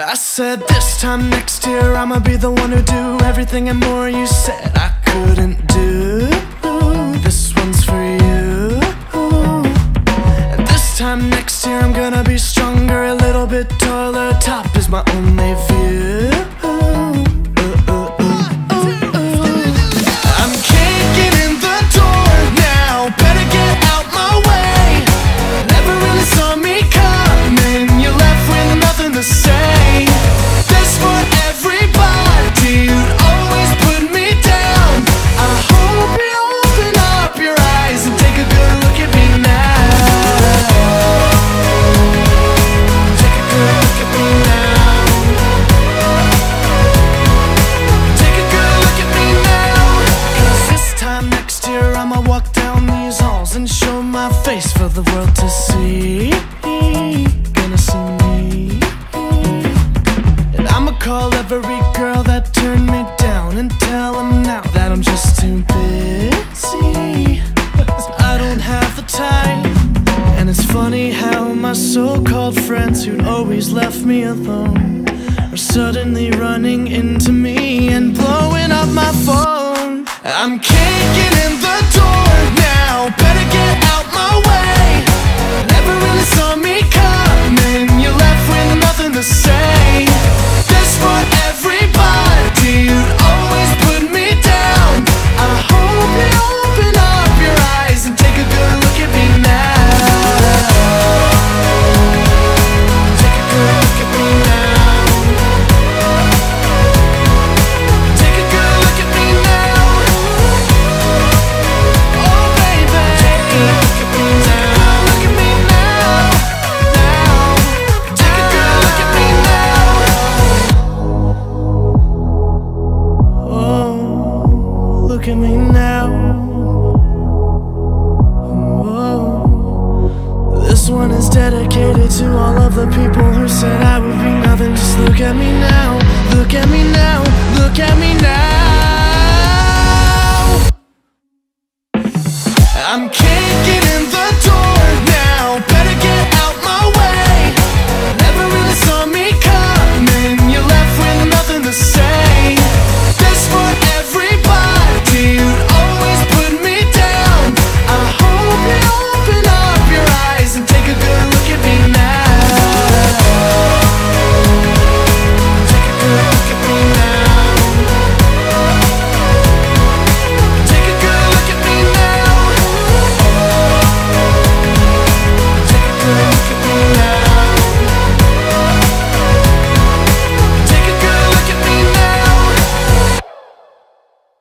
I said this time next year I'ma be the one who do everything and more you said I couldn't do. This one's for you. And this time next year I'm gonna be stronger, a little bit taller. Top is my only view. And how my so called friends who'd always left me alone are suddenly running into me and blowing up my phone. I'm kicking in the door now. Better get at me now. Whoa. This one is dedicated to all of the people who said I would be nothing. Just look at me now, look at me now, look at me now. I'm.